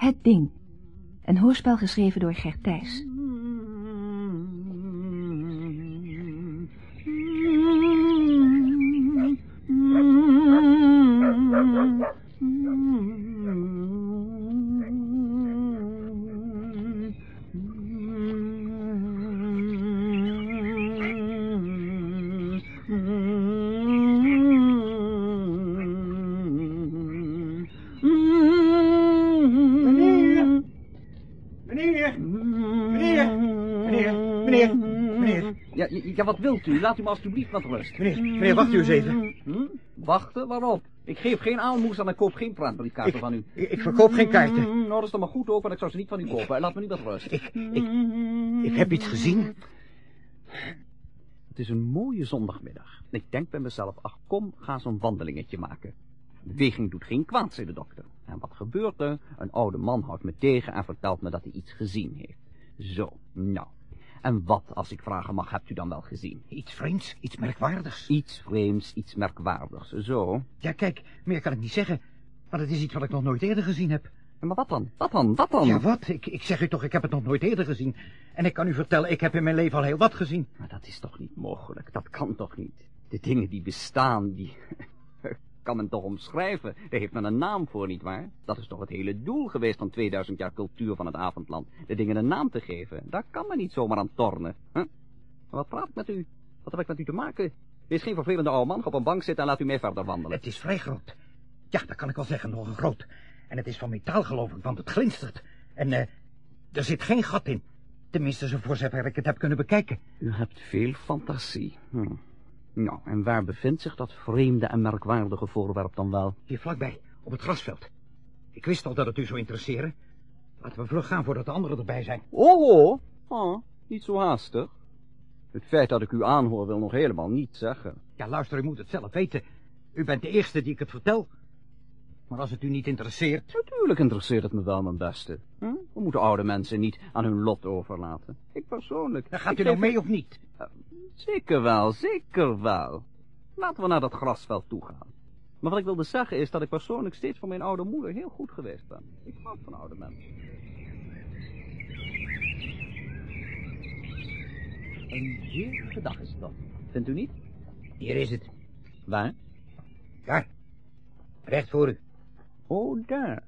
Het Ding. Een hoorspel geschreven door Gert Thijs. Ja, wat wilt u? Laat u me alstublieft met rust. Meneer, meneer, wacht u eens even. Hm? Wachten? Waarop? Ik geef geen aalmoes en ik koop geen praatbriefkaarten van u. Ik, ik verkoop geen kaarten. Nou, dat is dan maar goed ook, want ik zou ze niet van u kopen. Laat me niet met rust. Ik, ik, ik heb iets gezien. Het is een mooie zondagmiddag. Ik denk bij mezelf, ach kom, ga zo'n wandelingetje maken. Beweging doet geen kwaad, zei de dokter. En wat gebeurt er? Een oude man houdt me tegen en vertelt me dat hij iets gezien heeft. Zo, nou. En wat, als ik vragen mag, hebt u dan wel gezien? Iets vreemds, iets merkwaardigs. Iets vreemds, iets merkwaardigs. Zo. Ja, kijk, meer kan ik niet zeggen. Maar het is iets wat ik nog nooit eerder gezien heb. Maar wat dan? Wat dan? Wat dan? Ja, wat? Ik, ik zeg u toch, ik heb het nog nooit eerder gezien. En ik kan u vertellen, ik heb in mijn leven al heel wat gezien. Maar dat is toch niet mogelijk? Dat kan toch niet? De dingen die bestaan, die... kan men toch omschrijven? Daar heeft men een naam voor, nietwaar? Dat is toch het hele doel geweest van 2000 jaar cultuur van het avondland. De dingen een naam te geven. Daar kan men niet zomaar aan tornen. Huh? Wat praat ik met u? Wat heb ik met u te maken? Wees geen vervelende oude man, ga op een bank zitten en laat u mee verder wandelen. Het is vrij groot. Ja, dat kan ik wel zeggen, nogal groot. En het is van metaal, geloof ik, want het glinstert. En eh, er zit geen gat in. Tenminste, zo voor zover ik het heb kunnen bekijken. U hebt veel fantasie. Hm. Nou, en waar bevindt zich dat vreemde en merkwaardige voorwerp dan wel? Hier vlakbij, op het grasveld. Ik wist al dat het u zou interesseren. Laten we vlug gaan voordat de anderen erbij zijn. Oh, oh, niet zo haastig. Het feit dat ik u aanhoor wil nog helemaal niet zeggen. Ja, luister, u moet het zelf weten. U bent de eerste die ik het vertel. Maar als het u niet interesseert... Natuurlijk interesseert het me wel, mijn beste. Hm? We moeten oude mensen niet aan hun lot overlaten. Ik persoonlijk... Dan gaat u nou mee of niet? Zeker wel, zeker wel. Laten we naar dat grasveld toe gaan. Maar wat ik wilde zeggen is dat ik persoonlijk steeds voor mijn oude moeder heel goed geweest ben. Ik hou van oude mensen. Een heerlijke dag is het dan. Vindt u niet? Hier is het. Waar? Daar. Recht voor u. Oh, daar.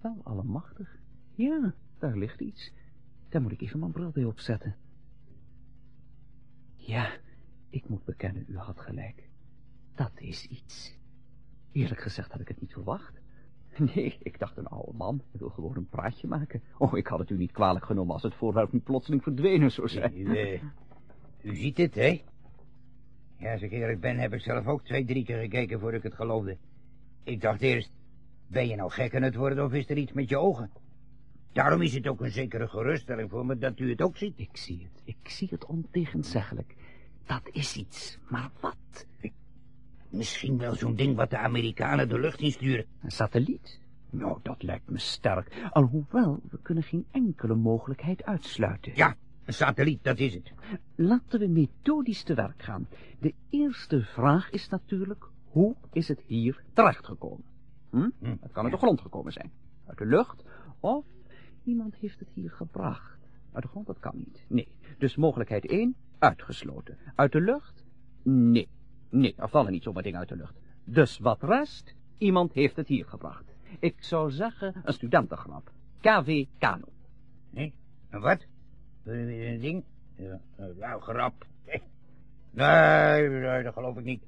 Wel allemachtig. Ja, daar ligt iets. Daar moet ik even mijn bril bij opzetten. Ja, ik moet bekennen, u had gelijk. Dat is iets. Eerlijk gezegd had ik het niet verwacht. Nee, ik dacht een oude man. Hij wil gewoon een praatje maken. Oh, ik had het u niet kwalijk genomen als het voorwerp niet plotseling verdwenen zou zijn. U, eh, u ziet het, hè? Ja, als ik eerlijk ben, heb ik zelf ook twee, drie keer gekeken voordat ik het geloofde. Ik dacht eerst, ben je nou gek aan het worden of is er iets met je ogen? Daarom is het ook een zekere geruststelling voor me dat u het ook ziet. Ik zie het. Ik zie het ontegenzeggelijk. Dat is iets. Maar wat? Misschien wel zo'n ding wat de Amerikanen de lucht insturen. Een satelliet? Nou, dat lijkt me sterk. Alhoewel, we kunnen geen enkele mogelijkheid uitsluiten. Ja, een satelliet, dat is het. Laten we methodisch te werk gaan. De eerste vraag is natuurlijk, hoe is het hier terechtgekomen? Hm? Hm, Het kan uit de grond gekomen zijn. Uit de lucht. Of iemand heeft het hier gebracht. Uit de grond, dat kan niet. Nee. Dus mogelijkheid 1, uitgesloten. Uit de lucht? Nee. Nee, er vallen niet zomaar dingen uit de lucht. Dus wat rest? Iemand heeft het hier gebracht. Ik zou zeggen, een studentengrap. KV Kano. Nee, een wat? Een ding? Ja, nou, grap. Nee, nee, dat geloof ik niet.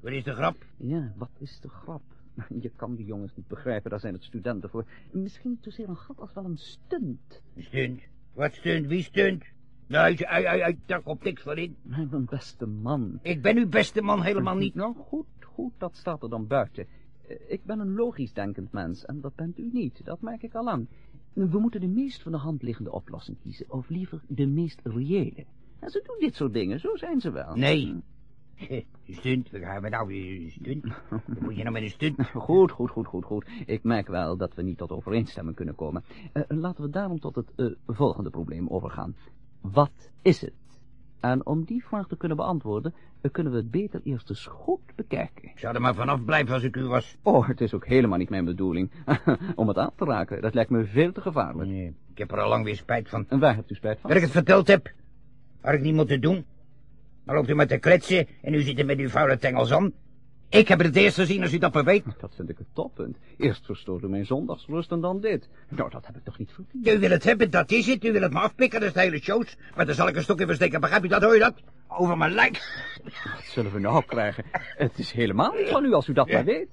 Wat is de grap? Ja, wat is de grap? Je kan die jongens niet begrijpen, daar zijn het studenten voor. Misschien niet zozeer een grap als wel een stunt. Een stunt. Wat stunt? Wie stunt? Nee, ai, ai, ai, daar komt niks van in. Mijn beste man. Ik ben uw beste man helemaal niet. Nou, goed, goed, dat staat er dan buiten. Eh, Ik ben een logisch denkend mens, en dat bent u niet, dat merk ik al lang. We moeten de meest van de hand liggende oplossing kiezen, of liever de meest reële. En ze doen dit soort dingen, zo zijn ze wel. Nee. Stunt, we gaan we nou weer stunt. Moet je nou met een stunt? Goed, goed, goed, goed, goed. Ik merk wel dat we niet tot overeenstemming kunnen komen. Eh, laten we daarom tot het eh, volgende probleem overgaan. Wat is het? En om die vraag te kunnen beantwoorden, eh, kunnen we het beter eerst eens goed bekijken. Ik zou er maar vanaf blijven als ik u was. Oh, het is ook helemaal niet mijn bedoeling om het aan te raken. Dat lijkt me veel te gevaarlijk. Nee, ik heb er al lang weer spijt van. En waar hebt u spijt van? Dat ik het verteld heb. Had ik niet moeten doen. Dan loopt u met te kletsen en u zit er met uw vuile tengels aan. Ik heb het eerst gezien als u dat maar weet. Dat vind ik het toppunt. Eerst verstoort u mijn zondagsrust en dan dit. Nou, dat heb ik toch niet verdiend? U wil het hebben, dat is het. U wil het me afpikken, dat is de hele shows. Maar dan zal ik een stokje versteken. Begrijp u dat, hoor je dat? Over mijn lijk. Wat zullen we nou krijgen? Het is helemaal niet van u als u dat Ja. maar weet.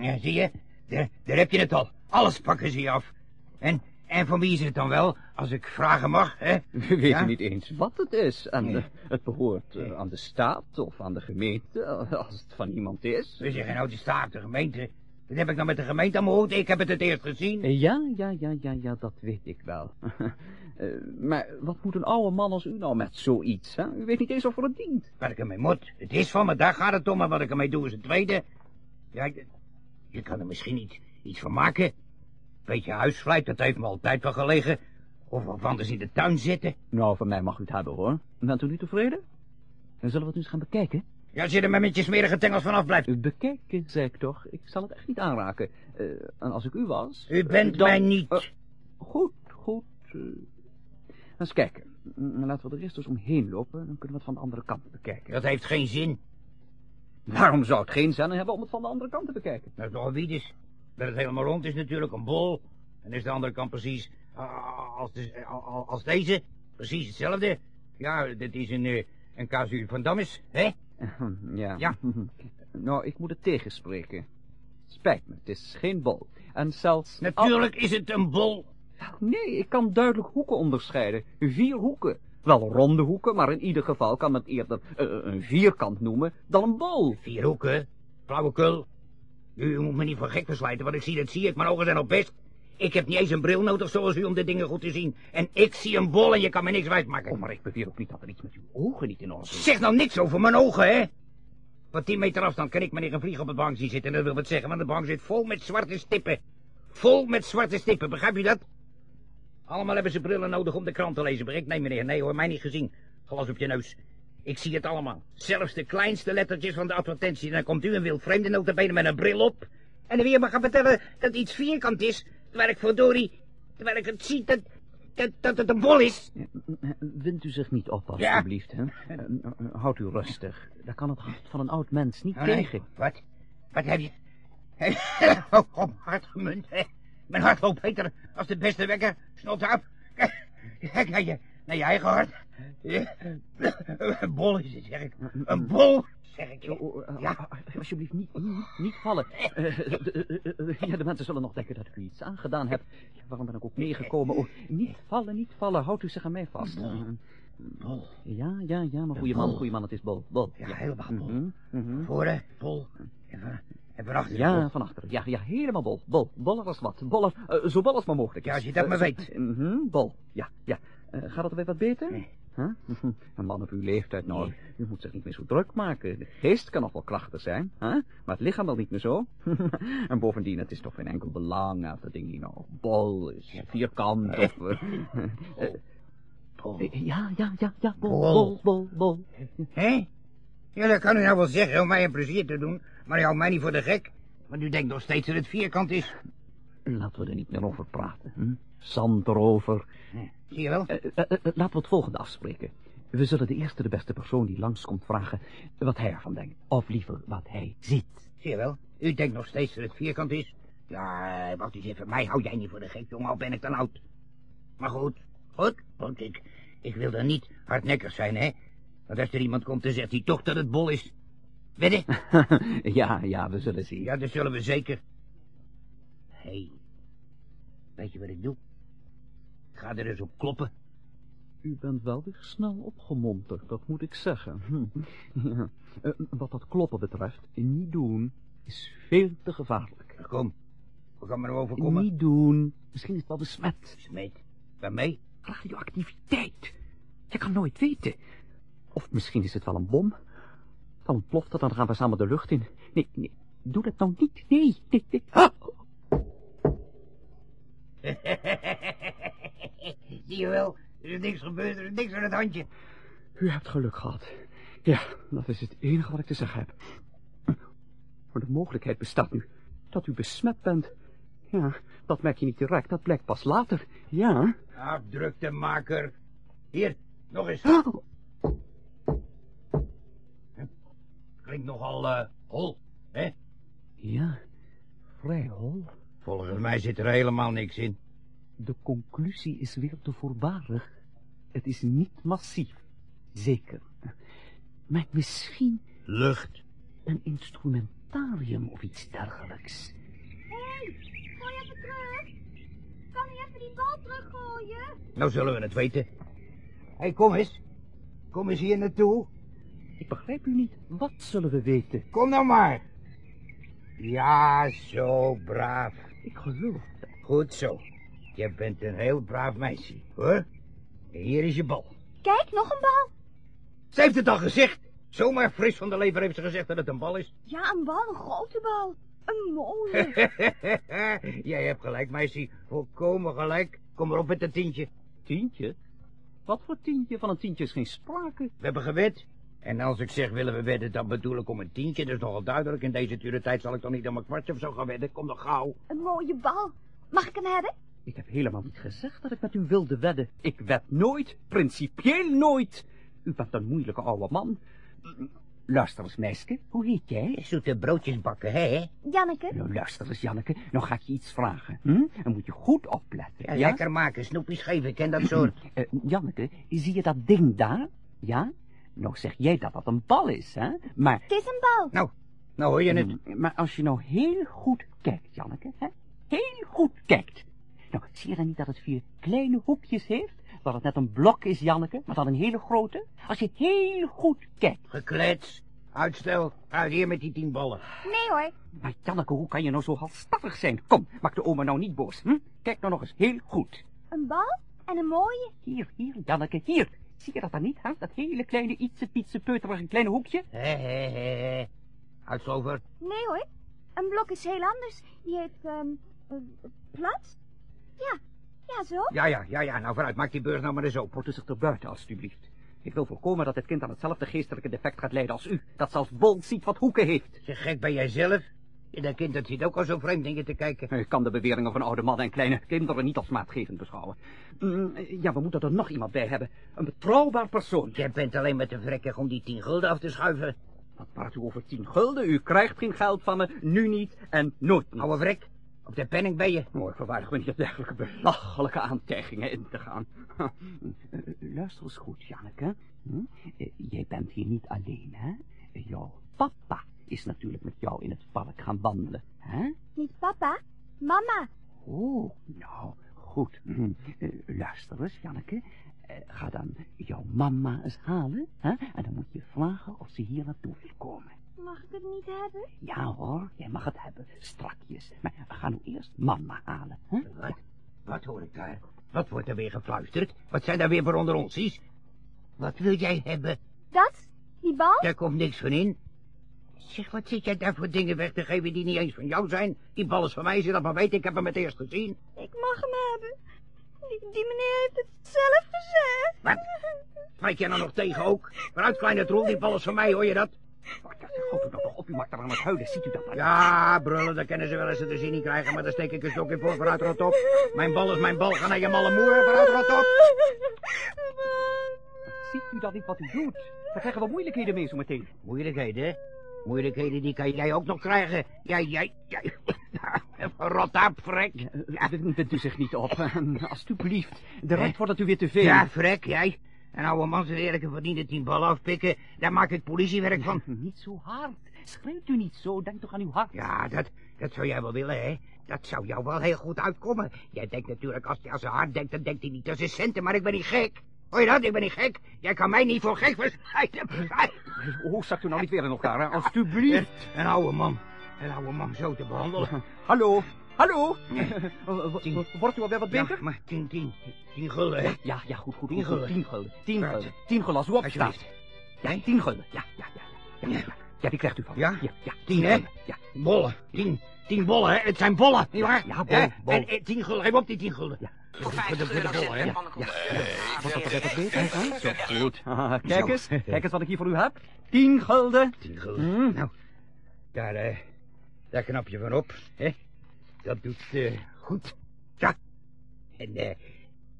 Ja, zie je? Daar, daar heb je het al. Alles pakken ze je af. En, en van wie is het dan wel, als ik vragen mag, hè? We weten Ja? niet eens wat het is. En Nee. eh, het behoort eh, aan de staat of aan de gemeente, eh, als het van iemand is. We zeggen nou de staat, de gemeente. Wat heb ik nou met de gemeente aan mijn? Ik heb het het eerst gezien. Eh, Ja, ja, ja, ja, ja, dat weet ik wel. Eh, maar wat moet een oude man als u nou met zoiets, hè? U weet niet eens of er het dient. Wat ik ermee moet. Het is van me, daar gaat het om. Maar wat ik ermee doe is het tweede. Ja, je kan er misschien iets, iets van maken. Beetje huisvlijt, dat heeft me altijd wel gelegen. Of wat anders in de tuin zitten. Nou, van mij mag u het hebben, hoor. Bent u nu tevreden? Dan zullen we het nu eens gaan bekijken. Ja, zit er maar met je smerige tengels vanaf blijft. Bekijken, zei ik toch. Ik zal het echt niet aanraken. Eh, en als ik u was... U bent dan- mij niet. eh, goed, goed. eh. eens kijken. Laten we er eerst eens omheen lopen. Dan kunnen we het van de andere kant bekijken. Dat heeft geen zin. Waarom zou het geen zin hebben om het van de andere kant te bekijken? Is toch een wiedes. Dat het helemaal rond is natuurlijk een bol. En is de andere kant precies als, de, als deze. Precies hetzelfde. Ja, dit is een, eh, een casu van Dammes, hè? Ja. Ja. nou, ik moet het tegenspreken. Spijt me, het is geen bol. En zelfs... Natuurlijk is het een bol. Oh, nee, ik kan duidelijk hoeken onderscheiden. Vier hoeken. Wel ronde hoeken, maar in ieder geval kan het eerder eh, een vierkant noemen dan een bol. Vier hoeken. Flauwekul. U, moet me niet voor gek verslijten, want ik zie dat zie ik. Mijn ogen zijn op best. Ik heb niet eens een bril nodig zoals u om de dingen goed te zien. En ik zie een bol en je kan me niks wijsmaken. Oh, maar ik beweer ook niet dat er iets met uw ogen niet in orde is. Zeg nou niks over mijn ogen, hè? Van 10 meter afstand kan ik meneer een vlieg op het bank zien zitten. En dat wil wat zeggen, want de bank zit vol met zwarte stippen. Vol met zwarte stippen, begrijp u dat? Allemaal hebben ze brillen nodig om de krant te lezen. Begrijp? Nee, meneer, nee hoor, mij niet gezien. Glas op je neus. Ik zie het allemaal. Zelfs de kleinste lettertjes van de advertentie. En dan komt u een wild vreemde notabene met een bril op. En dan weer maar gaan vertellen dat iets vierkant is. Terwijl ik verdorie, terwijl ik het zie dat, dat, dat het een bol is. Wind u zich niet op, Ja. alstublieft, hè? Eh, Houd u rustig. Daar kan het hart van een oud mens niet Oh, nee. tegen. Wat? Wat heb je? Oh, op hart gemunt? Mijn hart loopt beter als de beste wekker. Snot af. Kijk naar je, je eigen hart. Een bol is het, zeg ik. Een bol, zeg ik. Oh, oh, eh, Ja. eh, Alsjeblieft, niet, niet, niet vallen. Eh, de, de- eh, eh, ja, de mensen zullen nog denken dat ik u iets aangedaan heb. Ja, waarom ben ik ook meegekomen? Oh, niet vallen, niet vallen. Houdt u zich aan mij vast. Bol. Eh, Bol. Ja, ja, ja, maar goede man, bol. goede man, het is bol. Bol. Ja, helemaal bol. Mhm, mhm. Voren, bol. En van, en van achteren. Ja, bol. van achteren. Ja, ja, helemaal bol. Bol. Boller als wat. Boller, eh, zo bol als maar mogelijk is. Ja, als je dat Eh, maar weet. mhm, bol. Ja, ja. Eh, gaat het weer wat beter? Nee. Huh? Een man op uw leeftijd, nou, Nee. u moet zich niet meer zo druk maken. De geest kan nog wel krachtig zijn, hè? maar het lichaam wel niet meer zo. en bovendien, het is toch geen enkel belang of dat ding hier nou bol is, vierkant of... eh, Bol. eh, ja, ja, ja, ja, bol, Bol. bol, bol, bol. Hé? Ja, dat kan u nou wel zeggen om mij een plezier te doen. Maar u houdt mij niet voor de gek. Want u denkt nog steeds dat het vierkant is. Laten we er niet meer over praten. Hm? Zand erover. Zie je wel? Eh, eh, eh, laten we het volgende afspreken. We zullen de eerste de beste persoon die langskomt vragen wat hij ervan denkt. Of liever wat hij ziet. Zie je wel? U denkt nog steeds dat het vierkant is. Ja, wacht eens even. Mij hou jij niet voor de gek, jongen. Al ben ik dan oud. Maar goed, goed, goed. Ik, ik wil dan niet hardnekkig zijn, hè. Want als er iemand komt, dan zegt hij toch dat het bol is. Wedden? ja, ja, we zullen zien. Ja, dat zullen we zeker. Hé, hey, weet je wat ik doe? Ik ga er eens op kloppen. U bent wel weer snel opgemonterd, dat moet ik zeggen. Hm. Ja. Eh, wat dat kloppen betreft, niet doen is veel te gevaarlijk. Kom, we gaan maar overkomen. Niet doen. Misschien is het wel besmet. Smeet, waarmee? Radioactiviteit. Je kan nooit weten. Of misschien is het wel een bom. Dan ontploft het, dan gaan we samen de lucht in. Nee, nee, doe dat nou niet. Nee, nee, nee. Ah! Zie je wel, er is niks gebeurd, er is niks aan het handje. U hebt geluk gehad. Ja, dat is het enige wat ik te zeggen heb. Maar de mogelijkheid bestaat nu dat u besmet bent. Ja, dat merk je niet direct, dat blijkt pas later. Ja. Afdruktemaker. Hier, nog eens. Klinkt nogal eh hol, hè? Ja, vrij hol. Volgens mij zit er helemaal niks in. De conclusie is weer te voorbarig. Het is niet massief, zeker. Maar misschien Lucht. een instrumentarium of iets dergelijks. Hé, hey, gooi even terug. Kan hij even die bal teruggooien? Nou zullen we het weten. Hé, hey, kom eens. Kom eens hier naartoe. Ik begrijp u niet. Wat zullen we weten? Kom nou maar. Ja, zo braaf. Ik geloof dat. Goed zo. Je bent een heel braaf meisje, hoor. En hier is je bal. Kijk, nog een bal. Ze heeft het al gezegd. Zomaar fris van de lever heeft ze gezegd dat het een bal is. Ja, een bal, een grote bal. Een mooie. Jij hebt gelijk, meisje. Volkomen gelijk. Kom erop met een tientje. Tientje? Wat voor tientje? Van een tientje is geen sprake. We hebben gewed. En als ik zeg willen we wedden, dan bedoel ik om een tientje. Dat is nogal duidelijk. In deze dure tijd zal ik toch niet om een kwartje of zo gaan wedden. Kom dan gauw. Een mooie bal. Mag ik hem hebben? Ik heb helemaal niet gezegd dat ik met u wilde wedden. Ik wed nooit, principieel nooit. U bent een moeilijke oude man. Luister eens, meisje, hoe heet jij? Zoete broodjes bakken, hè? Janneke? Nou, luister eens, Janneke, nou ga ik je iets vragen. Hm? Dan moet je goed opletten. Ja, lekker maken, snoepjes geven, ik ken dat soort. Eh, Janneke, zie je dat ding daar? Ja? Nou zeg jij dat dat een bal is, hè? Maar, Het is een bal. Nou, nou hoor je het. Mm, maar als je nou heel goed kijkt, Janneke, hè? Heel goed kijkt. Nou, zie je dan niet dat het vier kleine hoekjes heeft? Dat het net een blok is, Janneke, maar dan een hele grote? Als je heel goed kijkt. Geklets. Uitstel. Uit hier met die tien ballen. Nee hoor. Maar Janneke, hoe kan je nou zo halstarrig zijn? Kom, maak de oma nou niet boos, hm? Kijk nou nog eens heel goed. Een bal en een mooie. Hier, hier, Janneke, hier. Zie je dat dan niet, hè? Dat hele kleine, ietse, pietse, peuterige kleine hoekje? Hé, hé, hé, hé. Uitslover. Nee hoor. Een blok is heel anders. Die heeft, ehm, eh, plat. Ja, ja zo. Ja, ja, ja, ja. Nou vooruit, maak die beurs nou maar eens open. Houd u zich er buiten, alstublieft. Ik wil voorkomen dat het kind aan hetzelfde geestelijke defect gaat lijden als u. Dat zelfs Bol ziet wat hoeken heeft. Zeg, gek ben jij zelf? Dat kind dat zit ook al zo vreemd dingen te kijken. Ik kan de beweringen van oude mannen en kleine kinderen niet als maatgevend beschouwen. Mm, ja, we moeten er nog iemand bij hebben. Een betrouwbaar persoon. Jij bent alleen maar te vrekkig om die tien gulden af te schuiven. Wat praat u over tien gulden? U krijgt geen geld van me, nu niet en nooit niet. Oude vrek. Op de penning ben je. Mooi verwaardig me niet op dergelijke belachelijke aantijgingen in te gaan. Eh, Luister eens goed, Janneke. Hm? Eh, Jij bent hier niet alleen, hè? Jouw papa is natuurlijk met jou in het park gaan wandelen, hè? Niet papa, mama. Oh, nou, goed. Hm. Eh, Luister eens, Janneke. Eh, Ga dan jouw mama eens halen, hè? En dan moet je vragen of ze hier naartoe wil komen. Mag ik het niet hebben? Ja hoor, jij mag het hebben, strakjes. Maar ga nu eerst mama halen, hè? Wat? Wat hoor ik daar? Wat wordt er weer gefluisterd? Wat zijn daar weer voor onder onsies? Wat wil jij hebben? Dat? Die bal? Daar komt niks van in. Zeg, wat zit jij daar voor dingen weg te geven die niet eens van jou zijn? Die bal is van mij, je dat maar weet. Ik heb hem het eerst gezien. Ik mag hem hebben. Die, die meneer heeft het zelf gezegd. Wat? Spreek jij nou nog tegen ook? Vooruit, kleine troel, die bal is van mij, hoor je dat? Wat, dat toch op, u maakt er aan het huilen, ziet u dat dan? Ja, brullen, dat kennen ze wel eens ze de zin niet krijgen, maar daar steek ik een stok in voor. Vooruit, rot op. Mijn bal is mijn bal, ga naar je malle moer. Vooruit, rot op. Ziet u dat niet wat u doet? Daar krijgen we moeilijkheden mee zo meteen. Moeilijkheden, hè? Moeilijkheden, die kan jij ook nog krijgen. Jij, jij, jij. Rot op, vrek. Ja, Wint u zich niet op, alstublieft. Direct wordt het u weer te veel. Ja, vrek, jij. Een oude man zijn eerlijke verdiende tien ballen afpikken, daar maak ik politiewerk van. Niet zo hard. Schreeuwt u niet zo, denk toch aan uw hart. Ja, dat, dat zou jij wel willen, hè? Dat zou jou wel heel goed uitkomen. Jij denkt natuurlijk, als hij aan zijn hart denkt, dan denkt hij niet aan zijn centen, maar ik ben niet gek. Hoor je dat? Ik ben niet gek. Jij kan mij niet voor gek verspreiden. Hoe zakt u nou niet weer in elkaar, hè? Alstublieft. Een oude man. Een oude man zo te behandelen. Hallo, hallo. Tien. Wordt u alweer wat Ja, beter? maar tien, tien. Tien gulden, hè? Ja, ja, goed, goed. Tien gulden. Tien gulden. Tien gulden. Tien gulden, als u opstaat. Alsjeblieft. Ja, tien gulden. Ja, ja, ja. Ja, ja, ja. Ja, die krijgt u van. Ja? Ja, ja. Tien, hè? Ja. Bollen. Tien. Tien bollen, hè? Het zijn bollen, nietwaar? Ja, bol, Hè? bol. En eh, tien gulden. Geef op die tien gulden. Ja. Voor de, voor de bol, hè? Ja, wordt dat toch? Zo, goed. Kijk eens, kijk eens wat ik hier voor u heb. Tien gulden. Tien gulden. Hm? Nou, daar, eh, daar knap je van op, hè? Dat doet eh, goed. Ja. En eh,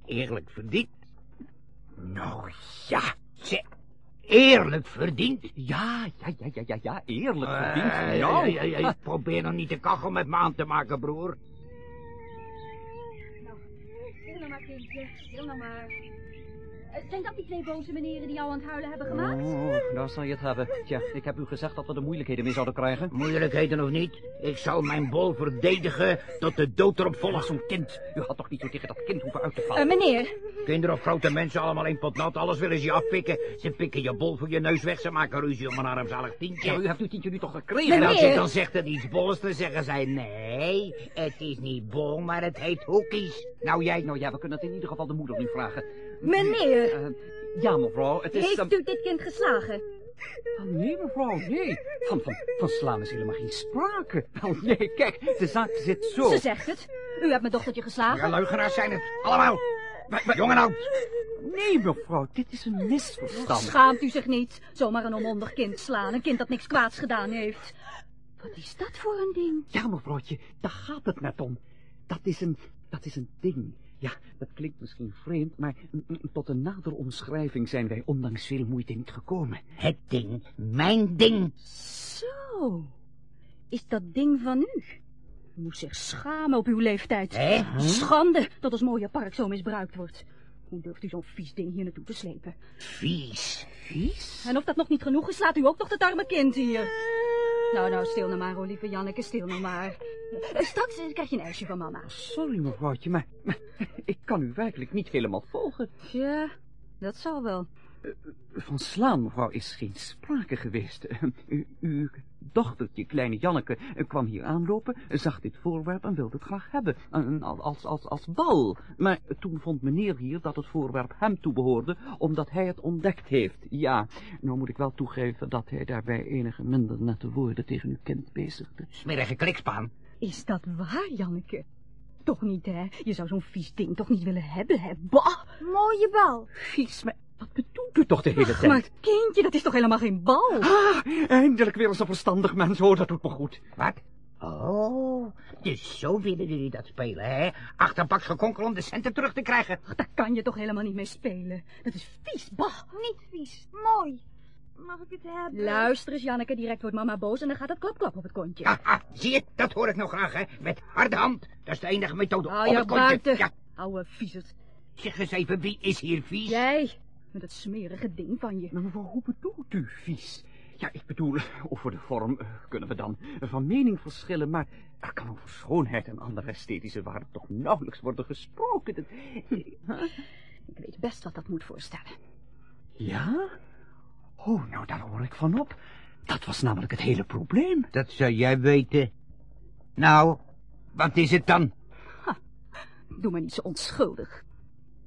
eerlijk verdiend. Nou ja, ze eerlijk verdiend. Ja, ja, ja, ja, ja, ja, eerlijk verdiend. Eh, nou. ja, ja, ja, ik probeer nog niet de kachel met me aan te maken, broer. Stil nou maar, kindje. Zijn dat die twee boze meneren die jou aan het huilen hebben gemaakt? Oh, daar zal je het hebben. Tja, ik heb u gezegd dat we er moeilijkheden mee zouden krijgen. Moeilijkheden of niet, ik zal mijn bol verdedigen tot de dood erop volgt. Zo'n kind. U had toch niet zo tegen dat kind hoeven uit te Eh, vallen? meneer, Kinderen of grote mensen, allemaal één pot nat. Alles willen ze je afpikken. Ze pikken je bol voor je neus weg. Ze maken ruzie om een armzalig tientje. Ja, u heeft uw tientje nu toch gekregen? En als je Meneer. dan zegt dat iets bol is, dan zeggen zij... Nee, het is niet bol, maar het heet hoekies. Nou jij... Nou ja, we kunnen het in ieder geval de moeder nu vragen. meneer, Eh, ja, mevrouw, het is... heeft eh, u dit kind geslagen? ah, nee, mevrouw, nee. Van, van, van slaan is helemaal geen sprake. Wel, nee, kijk, de zaak zit zo. Ze zegt het. U hebt mijn dochtertje Ja, geslagen. leugenaars zijn het. Allemaal. Jong en oud. Nee, mevrouw, dit is een misverstand. Schaamt u zich niet? Zomaar een onmondig kind slaan. Een kind dat niks kwaads gedaan heeft. Wat is dat voor een ding? Ja, mevrouwtje, daar gaat het net om. Dat is een, dat is een ding. Ja, dat klinkt misschien vreemd, maar tot een nadere omschrijving zijn wij ondanks veel moeite niet gekomen. Het ding. Mijn ding. Zo. Is dat ding van u? U moest zich schamen op uw leeftijd. Hè? Schande dat ons mooie park zo misbruikt wordt. Hoe durft u zo'n vies ding hier naartoe te slepen? Vies. Vies? En of dat nog niet genoeg is, laat u ook nog het arme kind hier. Nou, nou, stil nou maar, oh, lieve Janneke, stil nou maar. Eh, Straks eh, krijg je een ijsje van mama. Sorry, mevrouwtje, maar, maar ik kan u werkelijk niet helemaal volgen. Ja, dat zal wel. Van slaan, mevrouw, is geen sprake geweest. Eh, U, uw dochtertje, kleine Janneke, eh, kwam hier aanlopen, zag dit voorwerp en wilde het graag hebben. En Als, als, als bal. Maar toen vond meneer hier dat het voorwerp hem toebehoorde, omdat hij het ontdekt heeft. Ja, nou moet ik wel toegeven dat hij daarbij enige minder nette woorden tegen uw kind bezigde. Smerige klikspaan. Is dat waar, Janneke? Toch niet, hè? Je zou zo'n vies ding toch niet willen hebben, hè? Bah! Mooie bal. Vies, maar wat bedoelt u toch de hele tijd? Maar kindje, dat is toch helemaal geen bal? Ah, eindelijk weer eens een verstandig mens, hoor, dat doet me goed. Wat? Oh, dus zo willen jullie dat spelen, hè? Achterbaks gekonkel om de centen terug te krijgen. Daar kan je toch helemaal niet mee spelen? Dat is vies, bah! Niet vies. Mooi. Mag ik het hebben? Luister eens, Janneke, direct wordt mama boos en dan gaat het klap-klap op het kontje. Haha, zie je, dat hoor ik nog graag, hè? Met harde hand. Dat is de enige methode. Hou op je het kontje. buiten. Ja, Oude viezerd. zeg eens even, wie is hier vies? Jij, met het smerige ding van je. Maar mevrouw, hoe bedoelt u vies? Ja, ik bedoel, over de vorm eh, kunnen we dan eh, van mening verschillen, maar er kan over schoonheid en andere esthetische waarden toch nauwelijks worden gesproken. Dat- Ik weet best wat dat moet voorstellen. Ja? Oh, nou, daar hoor ik van op. Dat was namelijk het hele probleem. Dat zou jij weten. Nou, wat is het dan? Doe maar niet zo onschuldig.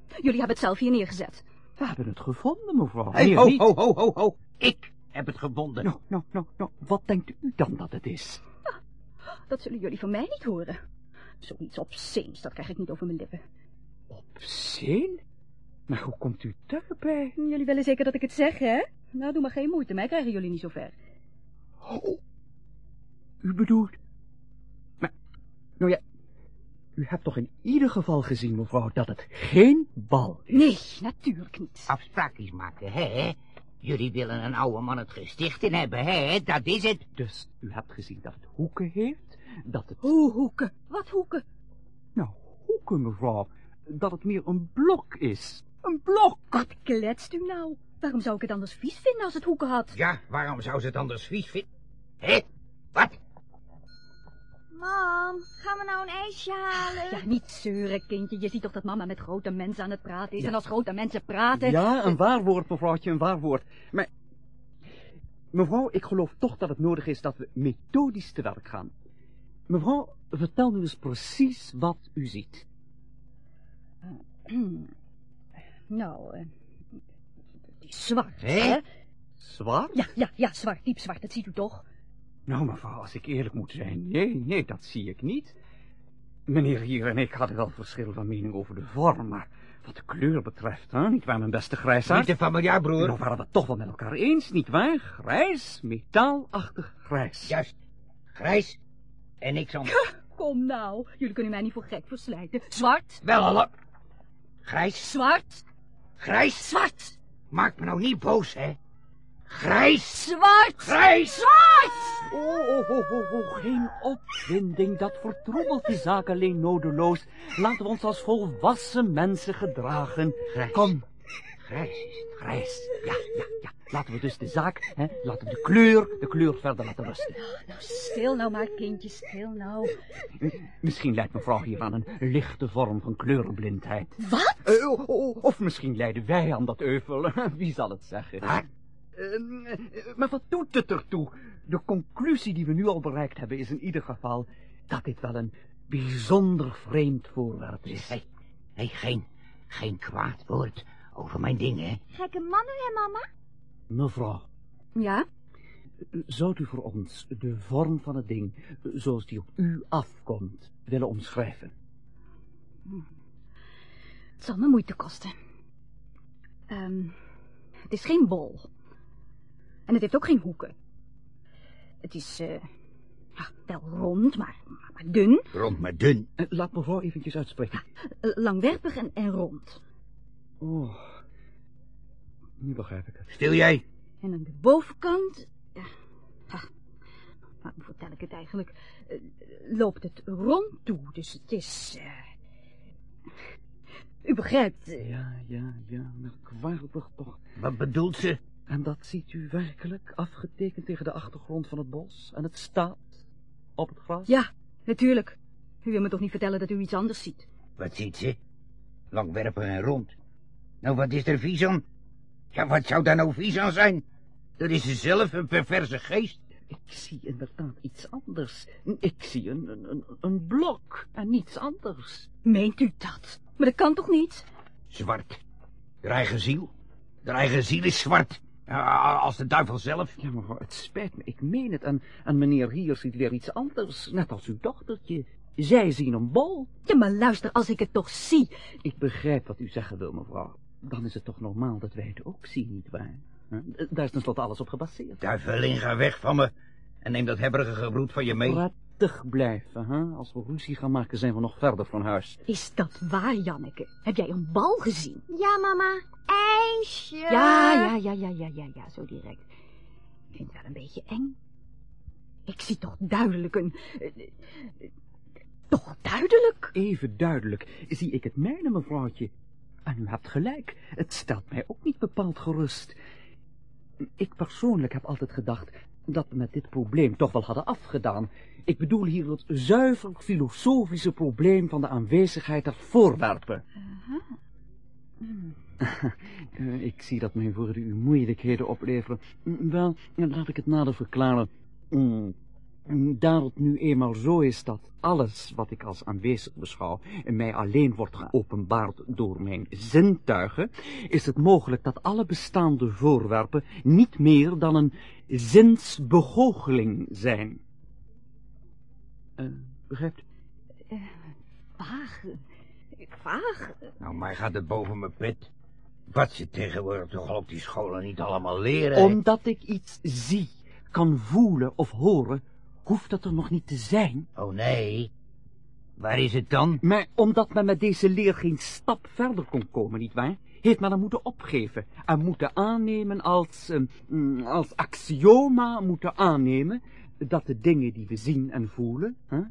Jullie hebben het zelf hier neergezet. We hebben het gevonden, mevrouw. Hey, ho, niet. ho, ho, ho, ho. Ik heb het gevonden. Nou, nou, nou, nou, wat denkt u dan dat het is? Dat zullen jullie van mij niet horen. Zoiets obsceens, dat krijg ik niet over mijn lippen. Obscene? Maar hoe komt u daarbij? Jullie willen zeker dat ik het zeg, hè? Nou, doe maar geen moeite, mij krijgen jullie niet zo ver. Oh, u bedoelt... Maar, nou ja, u hebt toch in ieder geval gezien, mevrouw, dat het geen bal is? Nee, natuurlijk niet. Afspraakjes maken, hè? Jullie willen een oude man het gesticht in hebben, hè? Dat is het. Dus u hebt gezien dat het hoeken heeft, dat het... Hoe hoeken? Wat hoeken? Nou, hoeken, mevrouw, dat het meer een blok is. Een blok! Wat kletst u nou? Waarom zou ik het anders vies vinden als het hoeken had? Ja, waarom zou ze het anders vies vinden? Hé? Mam, gaan we nou een ijsje halen? Ja, niet zeuren, kindje. Je ziet toch dat mama met grote mensen aan het praten is. Ja. En als grote mensen praten... Ja, een waar woord, mevrouwtje, een waar woord. Maar, mevrouw, ik geloof toch dat het nodig is dat we methodisch te werk gaan. Mevrouw, vertel nu eens precies wat u ziet. Nou, eh, het is zwart, Hè? hè? Zwart? Ja, ja, ja, zwart, diep zwart, dat ziet u toch? Nou, mevrouw, als ik eerlijk moet zijn, nee, nee, dat zie ik niet. Meneer hier en ik hadden wel verschil van mening over de vorm, maar wat de kleur betreft, hè, niet waar, mijn beste grijsaard? Niet te familiaar, broer. Nou waren we het toch wel met elkaar eens, niet waar? Grijs, metaalachtig grijs. Juist. Grijs en niks anders. Kom nou, jullie kunnen mij niet voor gek verslijten. Zwart, Wel, alle. Grijs, zwart, grijs. zwart, Maak me nou niet boos, hè. Grijs, zwart, grijs. zwart! Oh, oh, oh, oh, oh, geen opwinding, dat vertroebelt de zaak alleen nodeloos. Laten we ons als volwassen mensen gedragen. Grijs. Kom, Grijs is het. grijs. Ja, ja, ja. Laten we dus de zaak, hè, laten we de kleur, de kleur verder laten rusten. Nou, stil nou maar, kindje, stil nou. Misschien leidt mevrouw hier aan een lichte vorm van kleurenblindheid. Wat? Eh, oh, oh, of misschien leiden wij aan dat euvel. Wie zal het zeggen? Wat? Eh, eh, maar wat doet het ertoe? De conclusie die we nu al bereikt hebben is in ieder geval dat dit wel een bijzonder vreemd voorwerp is. Hé, hey, geen, geen kwaad woord over mijn dingen, hè. Gekke man u, hè, mama? Mevrouw, Ja? zou u voor ons de vorm van het ding, eh, zoals die op u afkomt, willen omschrijven? Het zal me moeite kosten. Ehm, het is geen bol. En het heeft ook geen hoeken. Het is, eh, ja, wel rond, maar, maar, dun, Rond maar dun. Eh, Laat mevrouw eventjes uitspreken. eh, langwerpig en, en rond. Oh, nu begrijp ik het. Stil jij. En aan de bovenkant, ja, ha, nou, hoe vertel ik het eigenlijk, loopt het rond toe. Dus het is, eh, u begrijpt, Ja, ja, ja, merkwaardig toch. Wat bedoelt ze? En dat ziet u werkelijk afgetekend tegen de achtergrond van het bos? En het staat op het gras? ja, natuurlijk. U wil me toch niet vertellen dat u iets anders ziet? Wat ziet ze? Langwerpig en rond. Nou, wat is er vies aan? Ja, wat zou daar nou vies aan zijn? Dat is ze zelf, een perverse geest. Ik zie inderdaad iets anders. Ik zie een, een, een, een blok en niets anders. Meent u dat? Maar dat kan toch niet? Zwart. De eigen ziel. De eigen ziel is zwart. Ja, als de duivel zelf. Ja, mevrouw, het spijt me, ik meen het. En, en meneer hier ziet weer iets anders, net als uw dochtertje. Zij zien een bol. Ja, maar luister, als ik het toch zie. Ik begrijp wat u zeggen wil, mevrouw. Dan is het toch normaal dat wij het ook zien, nietwaar? Huh? Daar is tenslotte alles op gebaseerd. Duiveling, ga weg van me. En neem dat hebberige gebroed van je mee. Prettig blijven, hè? Als we ruzie gaan maken, zijn we nog verder van huis. Is dat waar, Janneke? Heb jij een bal gezien? Ja, mama. IJsje. Ja, ja, ja, ja, ja, ja, ja, zo direct. Ik vind het wel een beetje eng. Ik zie toch duidelijk een... toch duidelijk? Even duidelijk zie ik het mijne, mevrouwtje. En u hebt gelijk, het stelt mij ook niet bepaald gerust. Ik persoonlijk heb altijd gedacht dat we met dit probleem toch wel hadden afgedaan. Ik bedoel hier het zuiver filosofische probleem van de aanwezigheid der voorwerpen. Eh, ik zie dat mijn woorden u moeilijkheden opleveren. Mm, Wel, laat ik het nader verklaren. Mm, Daar het nu eenmaal zo is dat alles wat ik als aanwezig beschouw in mij alleen wordt geopenbaard door mijn zintuigen, is het mogelijk dat alle bestaande voorwerpen niet meer dan een zinsbegoocheling zijn. Eh, begrijpt u? Vaag. eh, Vaag. Nou, maar gaat het boven mijn pet? Wat ze tegenwoordig toch op die scholen niet allemaal leren? Omdat ik iets zie, kan voelen of horen, hoeft dat er nog niet te zijn. Oh, nee. Waar is het dan? Maar omdat men met deze leer geen stap verder kon komen, nietwaar? Heeft men hem moeten opgeven en moeten aannemen als, eh, mm, als axioma moeten aannemen dat de dingen die we zien en voelen, hè,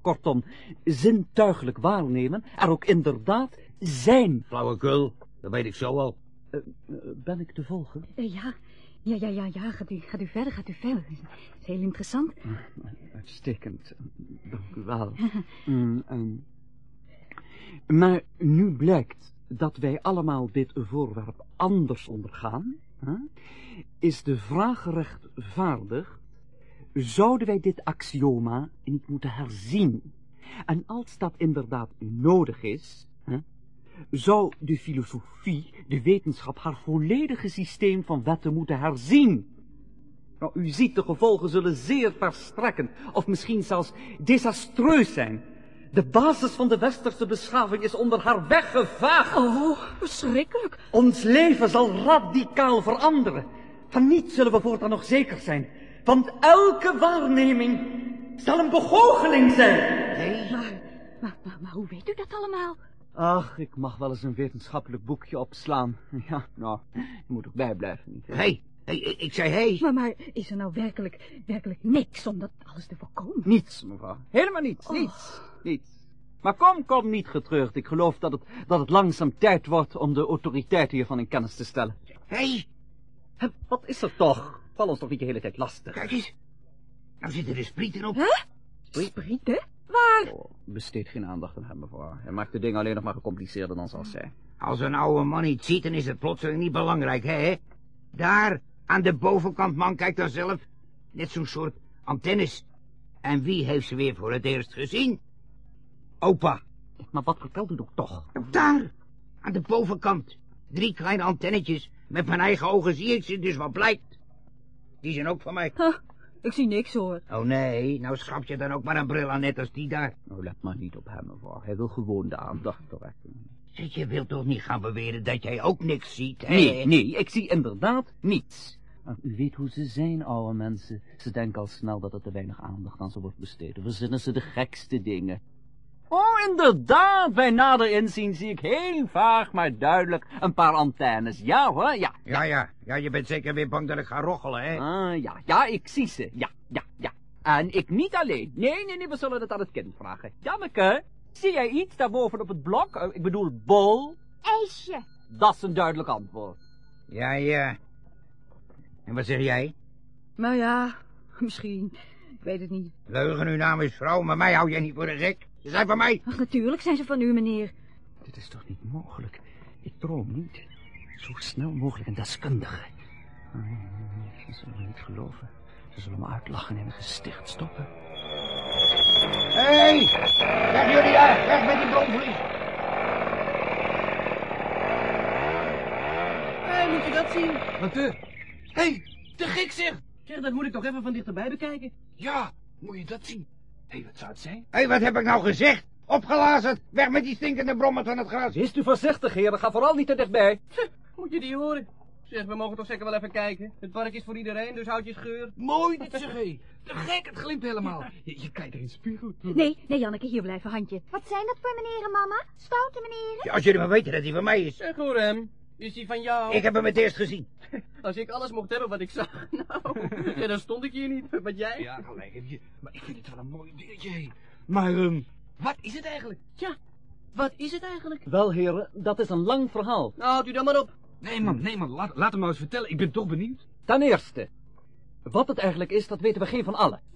kortom, zintuigelijk waarnemen, er ook inderdaad zijn. Flauwekul, dat weet ik zo al. Eh, eh, ben ik te volgen? Eh, ja, ja, ja, ja, ja. Gaat u, gaat u verder, gaat u verder. Dat is heel interessant. Uitstekend, dank u wel. Mm, ehm, maar nu blijkt dat wij allemaal dit voorwerp anders ondergaan, hè, is de vraag rechtvaardig, zouden wij dit axioma niet moeten herzien? En als dat inderdaad nodig is, hè, zou de filosofie, de wetenschap, haar volledige systeem van wetten moeten herzien. Nou, u ziet, de gevolgen zullen zeer verstrekkend, of misschien zelfs desastreus zijn. De basis van de westerse beschaving is onder haar weggevaagd. Oh, verschrikkelijk. Ons leven zal radicaal veranderen. Van niets zullen we voortaan nog zeker zijn. Want elke waarneming zal een begoocheling zijn. Nee, Maar, maar, maar, maar hoe weet u dat allemaal? Ach, ik mag wel eens een wetenschappelijk boekje opslaan. Ja, nou, je moet ook bijblijven, niet? hé, hey, hey, ik zei hé. Hey. Maar, maar is er nou werkelijk, werkelijk niks om dat alles te voorkomen? Niets, mevrouw. Helemaal niets, Oh. niets, niets. Maar kom, kom, niet getreurd. Ik geloof dat het, dat het langzaam tijd wordt om de autoriteiten hiervan in kennis te stellen. Hé, hey, wat is er toch? Val ons toch niet de hele tijd lastig? kijk eens. Nou zitten er sprieten op. Sprieten? Waar? Oh, besteed geen aandacht aan hem, mevrouw. Hij maakt de dingen alleen nog maar gecompliceerder dan zoals zij. Als een oude man iets ziet, dan is het plotseling niet belangrijk, hè? Daar, aan de bovenkant, man, kijk dan zelf. Net zo'n soort antennes. En wie heeft ze weer voor het eerst gezien? Opa. Maar wat vertelt u toch toch? Daar, aan de bovenkant. Drie kleine antennetjes. Met mijn eigen ogen zie ik ze, dus wat blijkt. Die zijn ook van mij. Huh, ik zie niks hoor. Oh nee, nou schap je dan ook maar een bril aan, net als die daar. Nou, let maar niet op hem, mevrouw. Hij wil gewoon de aandacht trekken. Zeg, je wilt toch niet gaan beweren dat jij ook niks ziet, hè? Nee, nee, ik zie inderdaad niets. Maar u weet hoe ze zijn, oude mensen. Ze denken al snel dat er te weinig aandacht aan ze wordt besteed. Verzinnen ze de gekste dingen. Oh, inderdaad. Bij nader inzien zie ik heel vaag, maar duidelijk een paar antennes. Ja hoor, ja. Ja, ja, ja, je bent zeker weer bang dat ik ga rochelen, hè? Ah, ja, ja, ik zie ze. Ja, ja, ja. En ik niet alleen. Nee, nee, nee, we zullen het aan het kind vragen. Janneke, zie jij iets daarboven op het blok? Eh, ik bedoel, bol? IJsje. Dat is een duidelijk antwoord. Ja, ja. En wat zeg jij? Nou ja, misschien. Ik weet het niet. Leugen uw naam is vrouw, maar mij hou jij niet voor de gek. Ze zijn van mij. Ach, natuurlijk zijn ze van u, meneer. Dit is toch niet mogelijk? Ik droom niet. Zo snel mogelijk een deskundige. Ah, Ze zullen me niet geloven. Ze zullen me uitlachen en in een gesticht stoppen. Hé, hey, weg jullie uit, weg met die bromvlieg. Hé, moet je dat zien? Wat de? Hé, hey, te gek zeg! Zeg, dat moet ik toch even van dichterbij bekijken? Ja, moet je dat zien? Hé, wat zou het zijn? Hé, hey, wat heb ik nou gezegd? Opgelazerd, weg met die stinkende brommen van het gras. Is u voorzichtig, heren. Ga vooral niet te dichtbij. Moet je die horen? Zeg, we mogen toch zeker wel even kijken. Het park is voor iedereen, dus houd je scheur. Mooi dit zeg, hé. Te gek, het glimt helemaal. Je, je kijkt er in spiegel. Nee, nee, Janneke, hier blijven, handje. Wat zijn dat voor meneren, mama? Stoute meneren? Ja, als jullie maar weten dat hij van mij is. Zeg, hoor hem. Is die van jou? Ik heb hem het eerst gezien. Als ik alles mocht hebben wat ik zag, nou, ja, dan stond ik hier niet. Wat jij? Ja, gelijk heb je. Maar ik vind het wel een mooi dingetje. hé. Maar, ehm, wat is het eigenlijk? Tja, wat is het eigenlijk? Wel, heren, dat is een lang verhaal. Nou, houdt u dan maar op. Nee, man, nee, man. Laat, laat hem maar eens vertellen. Ik ben toch benieuwd. Ten eerste, wat het eigenlijk is, dat weten we geen van allen.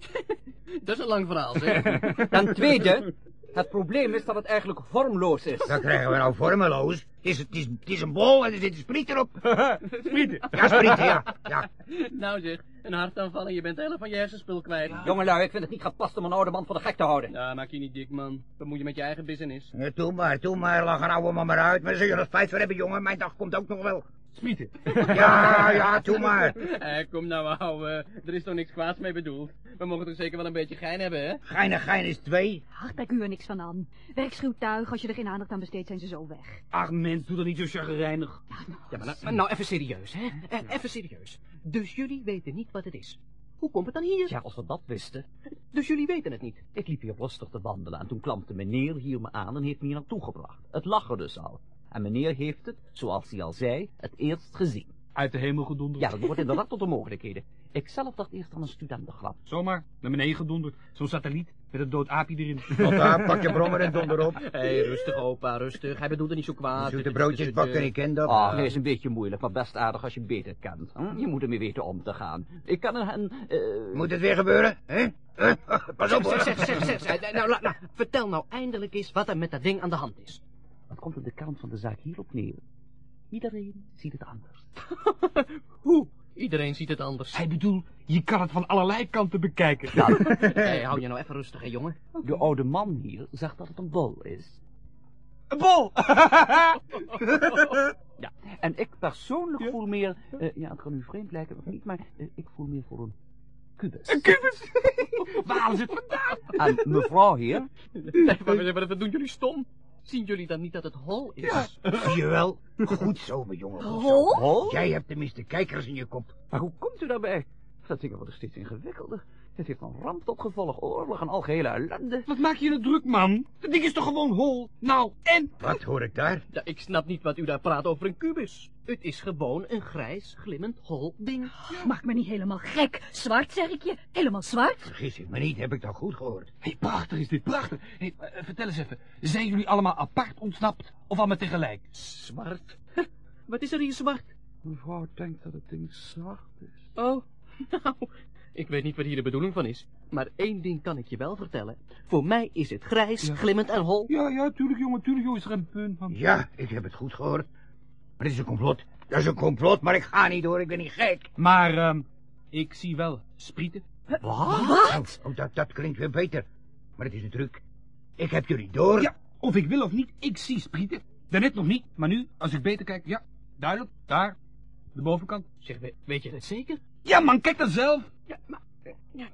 Dat is een lang verhaal, zeg. Ten tweede, het probleem is dat het eigenlijk vormloos is. Dan krijgen we nou vormeloos. Het is, het is, het is een bol en er zit een spriet erop. Sprieten. Ja, spriet, ja. ja. Nou zeg, een hartaanval en je bent de helft van je hersenspul kwijt. Jongelui, ik vind het niet gepast om een oude man voor de gek te houden. Ja, maak je niet dik, man. Wat moet je met je eigen business? Ja, Doe maar, doe maar, lach een oude man maar uit. Maar zul je er spijt voor hebben, jongen. Mijn dag komt ook nog wel. Smieten. Ja, ja, doe maar. Eh, kom nou, ouwe. Er is toch niks kwaads mee bedoeld? We mogen toch zeker wel een beetje gein hebben, hè? Gein en gein is twee. Ach, u er niks van aan. Werkschuwtuig, als je er geen aandacht aan besteedt, zijn ze zo weg. Ach, mens, doe dat niet zo chagrijnig. Ja, maar nou, maar nou even serieus, hè? Eh, even serieus. Dus jullie weten niet wat het is. Hoe komt het dan hier? Ja, als we dat wisten. Dus jullie weten het niet. Ik liep hier rustig te wandelen en toen klampte meneer hier me aan en heeft me hier naartoe gebracht. Het lag er dus al. En meneer heeft het, zoals hij al zei, het eerst gezien. Uit de hemel gedonderd. Ja, dat wordt inderdaad tot de mogelijkheden. Ik zelf dacht eerst aan een studentengrap. Zomaar, naar beneden gedonderd. Zo'n satelliet met een dood aapje erin. Tot daar, pak je brommer en donder op. Hé, hey, rustig opa, rustig. Hij bedoelt het niet zo kwaad. Zoete broodjes bakken, ik ken dat. Ah, hij is een beetje moeilijk, maar best aardig als je hem beter kent. Hm? Je moet ermee weten om te gaan. Ik kan hen... eh, Moet het weer gebeuren, hè? Eh, Pas op, hoor. Zeg, zeg, zeg, zeg. Nou, nou, nou, vertel nou eindelijk eens wat er met dat ding aan de hand is. Komt op de kant van de zaak hierop neer? Iedereen ziet het anders. Hoe? Iedereen ziet het anders. Hij bedoelt, je kan het van allerlei kanten bekijken. Nou, Hey, hou je nou even rustig, hè, jongen. de oude man hier zegt dat het een bol is. Een bol! Ja, en ik persoonlijk voel meer... eh, ja, het kan u vreemd lijken of niet, maar eh, ik voel meer voor een kubus. Een kubus. Waar halen ze het vandaan? En mevrouw hier, Nee, maar, maar wat doen jullie stom? Zien jullie dan niet dat het hol is? Zie je wel? Goed zo, mijn jongen. Hol? hol? Jij hebt tenminste kijkers in je kop. Maar hoe komt u daarbij? Dat dingen worden steeds ingewikkelder. Het heeft een ramp tot gevolg, oorlog en algehele ellende. Wat maak je het druk, man? Dat ding is toch gewoon hol? Nou, en? Wat hoor ik daar? Ja, ik snap niet wat u daar praat over een kubus. Het is gewoon een grijs, glimmend, hol ding. Maak me niet helemaal gek. Zwart, zeg ik je. Helemaal zwart. Vergis ik me niet, heb ik dat goed gehoord? Hé, prachtig is dit, prachtig. Hé, eh, vertel eens even. Zijn jullie allemaal apart ontsnapt of allemaal tegelijk? Zwart? Wat is er hier zwart? Mevrouw denkt dat het ding zwart is. Oh, nou, ik weet niet wat hier de bedoeling van is. Maar één ding kan ik je wel vertellen. Voor mij is het grijs, Ja. glimmend en hol. Ja, ja, tuurlijk, jongen, tuurlijk, jongen, is er een punt, man. Ja, ik heb het goed gehoord. Maar het is een complot. Dat is een complot, maar ik ga niet door, ik ben niet gek. Maar, ehm, ik zie wel sprieten. Wat? Oh, oh, dat, dat klinkt weer beter. Maar het is een truc. Ik heb jullie door. Ja, of ik wil of niet, ik zie sprieten. Daarnet nog niet, maar nu, als ik beter kijk, ja, duidelijk, daar, de bovenkant. Zeg, we- weet je dat zeker? Ja, man, kijk dan zelf. Ja, maar... eh, Ja,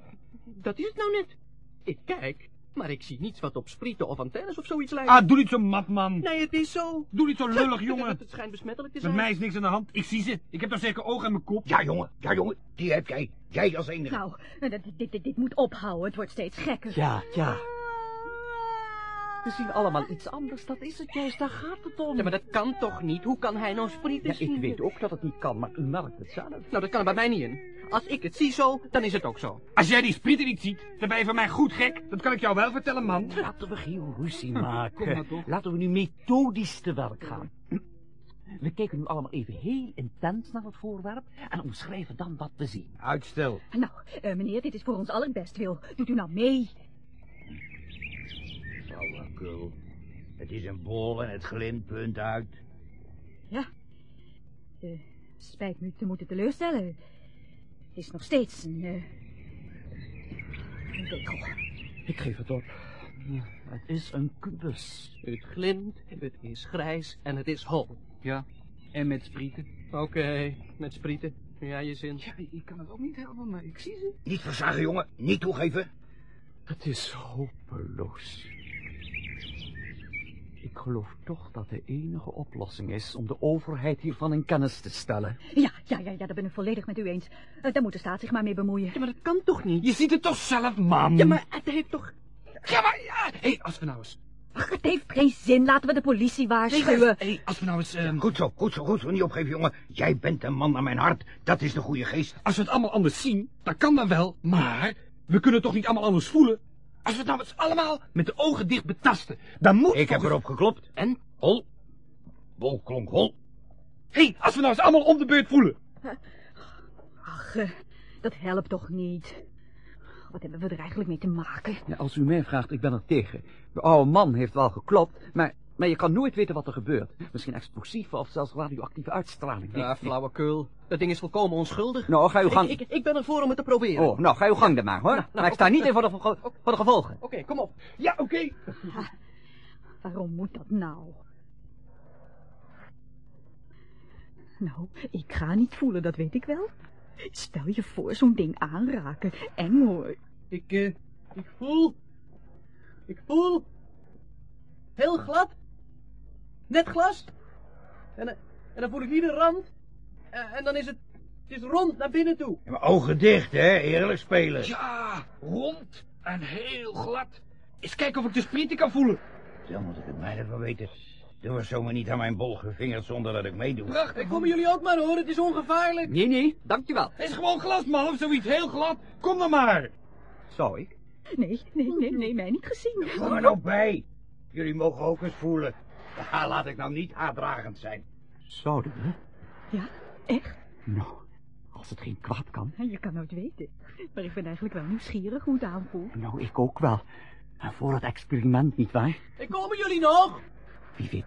dat is het nou net. Ik kijk, maar ik zie niets wat op sprieten of antennes of zoiets lijkt. Ah, doe niet zo mat, man. Nee, het is zo. Doe niet zo lullig, jongen. Het schijnt besmettelijk te Met zijn. mij is niks aan de hand. Ik zie ze. Ik heb toch zeker ogen aan mijn kop. Ja, jongen, ja, jongen. Die heb jij. Jij als enige. Nou, dit, dit, dit, dit moet ophouden. Het wordt steeds gekker. Ja, ja. We zien allemaal iets anders, dat is het juist, daar gaat het om. Ja, maar dat kan toch niet? Hoe kan hij nou sprieten Ja, zien? ik weet ook dat het niet kan, maar u merkt het zelf. Nou, dat kan er bij mij niet in. Als ik het zie zo, dan is het ook zo. Als jij die sprieten niet ziet, dan ben je van mij goed gek. Dat kan ik jou wel vertellen, man. Laten we geen ruzie Kom maken. maar toch. Laten we nu methodisch te werk gaan. We kijken nu allemaal even heel intens naar het voorwerp en omschrijven dan wat we zien. Uitstel. Nou, eh, meneer, dit is voor ons allen best wil. Doet u nou mee? Flauwekul. Het is een bol en het glimt punt uit. Ja. Eh, spijt me te moeten teleurstellen. Het is nog steeds een... eh een bekel. Ik geef het op. Het is een kubus. Het glimt, het is grijs en het is hol. Ja, en met sprieten. Oké, met sprieten. Ja, je zin. Ja, ik kan het ook niet helpen, maar ik zie ze. Niet verzagen, jongen. Niet toegeven. Het is hopeloos. Ik geloof toch dat de enige oplossing is om de overheid hiervan in kennis te stellen. Ja, ja, ja, ja, daar ben ik volledig met u eens. Eh, daar moet de staat zich maar mee bemoeien. Ja, maar dat kan toch niet? Je ziet het toch zelf, man. Ja, maar het heeft toch... Ja, maar ja. Hé, hey, als we nou eens... Ach, het heeft geen zin. Laten we de politie waarschuwen. Hé, hey, als we nou eens... ehm, Goed zo, goed zo, goed zo. Niet opgeven, jongen. Jij bent een man naar mijn hart. Dat is de goede geest. Als we het allemaal anders zien, dan kan dat wel. Maar we kunnen het toch niet allemaal anders voelen? Als we het nou eens allemaal met de ogen dicht betasten, dan moet... Ik heb erop geklopt. En? Hol. Bol klonk hol. Hé, hey, als we nou eens allemaal om de beurt voelen. Ach, eh, dat helpt toch niet. Wat hebben we er eigenlijk mee te maken? Ja, als u mij vraagt, ik ben er tegen. De oude man heeft wel geklopt, maar, maar je kan nooit weten wat er gebeurt. Misschien explosieve of zelfs radioactieve uitstraling. Ja, flauwekul. Dat ding is volkomen onschuldig. Nou, ga uw gang... Ik, ik, ik ben ervoor om het te proberen. Oh, nou, ga uw gang dan maar, hoor. maar ik sta niet in voor de, voor de gevolgen. Oké, kom op. Ja, oké. Waarom moet dat nou? Nou, ik ga niet voelen, dat weet ik wel. Stel je voor zo'n ding aanraken. Eng hoor. Ik, eh, ik voel... Ik voel... Heel glad. Net glas. En, eh, en dan voel ik hier de rand. Eh, en dan is het... Het is rond naar binnen toe. Ja, maar ogen dicht, hè. Eerlijk spelen. Ja, rond en heel glad. Eens kijken of ik de sprieten kan voelen. Zo moet ik het mij van weten. Doe maar zomaar niet aan mijn bol gevingerd zonder dat ik meedoe. Prachtig. Komen jullie ook maar hoor, het is ongevaarlijk. Nee, nee, dankjewel. Het is gewoon glas, man, of zoiets. Heel glad. Kom dan maar. Zou ik? Nee, nee, nee, nee, mij niet gezien. Kom er nou bij. Jullie mogen ook eens voelen. Ja, laat ik nou niet haatdragend zijn. Zouden we? Ja, echt? Nou, als het geen kwaad kan. Je kan nooit weten. Maar ik ben eigenlijk wel nieuwsgierig hoe het aanvoelt. Nou, ik ook wel. En voor het experiment, nietwaar? En komen jullie nog? Wie weet,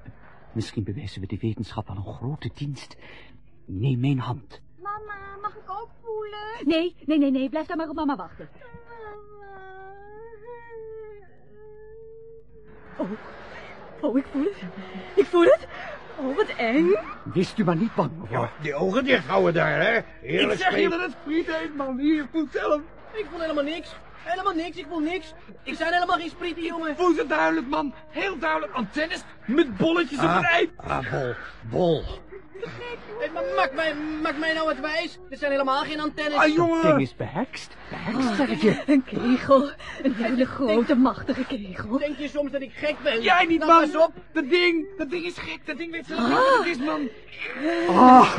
misschien bewijzen we de wetenschap wel een grote dienst. Neem mijn hand. Mama, mag ik ook voelen? Nee, nee, nee, nee, blijf daar maar op mama wachten. Oh, oh, ik voel het. Ik voel het. Oh, wat eng. Wees u maar niet bang, mevrouw. Ja, die ogen dicht houden daar, hè. Eerlijk ik zeg je dat het spriet heet, man. Hier, je voelt zelf. Ik voel helemaal niks. Helemaal niks, ik voel niks. Ik zijn helemaal geen sprieten, jongen. Voel ze duidelijk, man. Heel duidelijk. Antennes met bolletjes op Ah, het ei. ah, bol, bol. Maar maak mij, maak mij nou het wijs. Dit zijn helemaal geen antennes. Ah, ding jongen. is behekst. Behekst, zeg je. Een kegel. Een hele grote, machtige kegel. Denk je soms dat ik gek ben? Jij niet, nou, man. pas op. Dat ding, dat ding is gek. Dat ding weet niet wat het is, man. Ah,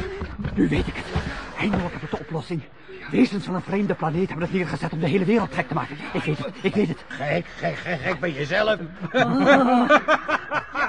nu weet ik het. Eindelijk heb ik de oplossing. Wezens van een vreemde planeet hebben het neergezet om de hele wereld gek te maken. Ik weet het, ik weet het. Gek, gek, gek, gek ben jezelf.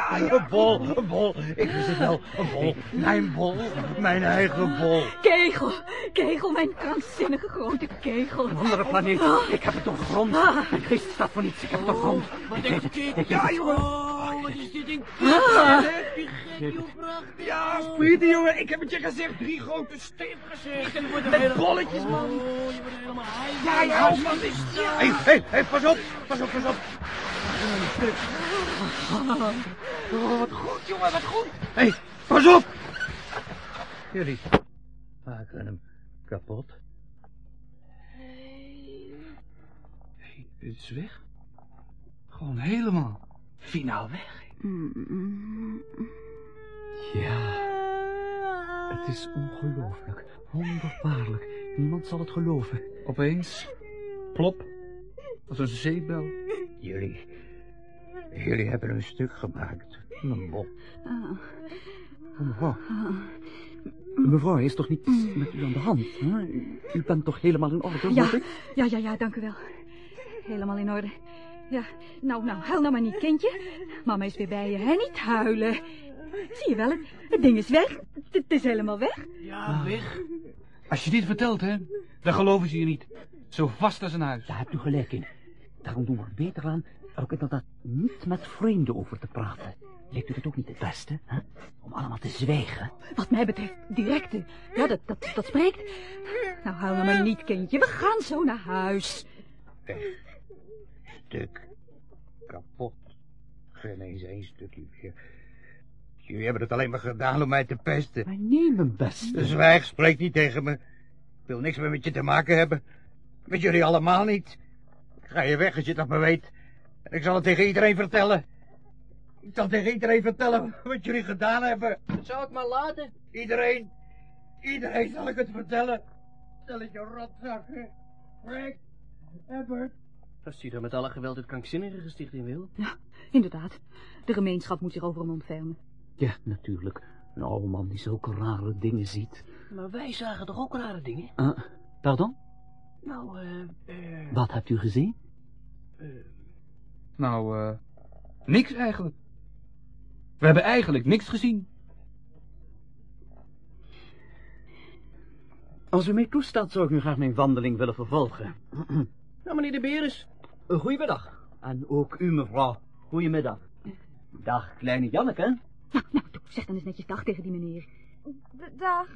Een bol, een bol. Ik wist het wel, een bol. Mijn bol, mijn eigen bol. Kegel. Kegel, mijn krankzinnige grote kegel. Een andere planeet. Ik heb het doorgrond. Mijn geest staat voor niets. Ik heb het doorgrond. Ik weet het, ik weet het. Oh, wat is dit ding? Ah. Die gek, joh, prachtig. Ja, Sprieten, jongen. Ik heb het je gezegd. Drie grote stevige zegen. Met bolletjes, man. Oh, je wordt helemaal high. Ja, ja, man. Dit is... Hé, hé, hé, pas op, pas op, pas op. Oh, wat goed, jongen, wat goed. Hé, pas op. Jullie maken hem kapot. Hé, het is weg. Gewoon helemaal. Finaal weg. Ja, het is ongelooflijk. Wonderbaarlijk. Niemand zal het geloven. Opeens, plop, als een zeebel. Jullie, jullie hebben een stuk gemaakt. Een bol. Mevrouw. Mevrouw, is toch niet met u aan de hand? Hè? U, bent toch helemaal in orde, Ja, ik? ja, ja, ja, dank u wel. Helemaal in orde. Ja, nou, nou, huil nou maar niet, kindje. Mama is weer bij je, hè? Niet huilen. Zie je wel, het, het ding is weg. Het, het is helemaal weg. Ja, weg. Als je dit vertelt, hè, dan geloven ze je niet. Zo vast als een huis. Daar hebt u gelijk in. Daarom doen we er beter aan ook inderdaad niet met vreemden over te praten. Lijkt u het ook niet het beste, hè? Om allemaal te zwijgen. Wat mij betreft, directe. Ja, dat, dat, dat spreekt. Nou, huil nou maar niet, kindje. We gaan zo naar huis. Stuk kapot. Geen eens één stukje meer. Jullie hebben het alleen maar gedaan om mij te pesten. Maar nee, mijn beste. Zwijg, spreek niet tegen me. Ik wil niks meer met je te maken hebben. Met jullie allemaal niet. Ik ga je weg als je dat maar weet. En ik zal het tegen iedereen vertellen. Ik zal tegen iedereen vertellen wat jullie gedaan hebben. Dat zou ik maar laten. Iedereen. Iedereen zal ik het vertellen. Stel het je rotzakken. Frank. Ebert. Als hij er met alle geweld het krankzinnige gesticht in wil. Ja, inderdaad. De gemeenschap moet zich over hem ontfermen. Ja, natuurlijk. Een oude man die zulke rare dingen ziet. Maar wij zagen toch ook rare dingen? Uh, pardon? Nou, eh... eh, Wat hebt u gezien? Nou, eh, niks eigenlijk. We hebben eigenlijk niks gezien. Als u mij toestaat, zou ik nu graag mijn wandeling willen vervolgen. nou, meneer de Beres. Goedemiddag. En ook u, mevrouw. Goedemiddag. Dag, kleine Janneke. Nou, nou, doe, zeg dan eens netjes dag tegen die meneer. D- Dag,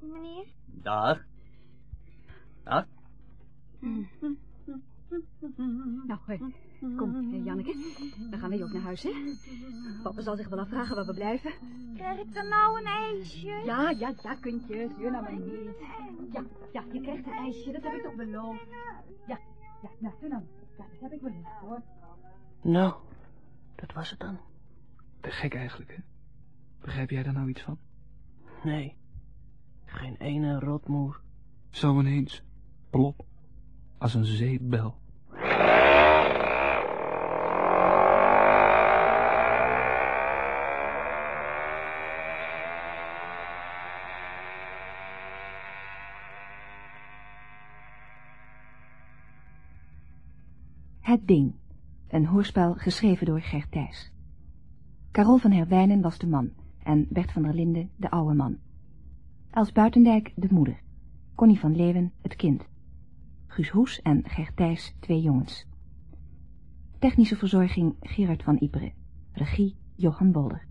meneer. Dag. Dag. Nou, hè, kom, hè, Janneke. Dan gaan wij ook naar huis, hè? Papa zal zich wel afvragen waar we blijven. Krijg ik dan nou een ijsje? Ja, ja, ja, kuntje. Zeur nou maar niet. Ja, ja, je krijgt een ijsje, dat heb ik toch beloofd. Ja, ja, nou, doe nou. Ja, dat heb ik beloofd, hoor. Nou, dat was het dan. Te gek eigenlijk, hè? Begrijp jij daar nou iets van? Nee. Geen ene rotmoer. Zo ineens. Plop. Als een zeebel. Het Ding. Een hoorspel geschreven door Gert Thijs. Carol van Herwijnen was de man en Bert van der Linden de oude man. Els Buitendijk de moeder. Connie van Leeuwen het kind. Guus Hoes en Gert Thijs twee jongens. Technische verzorging Gerard van Iperen. Regie Johan Bolder.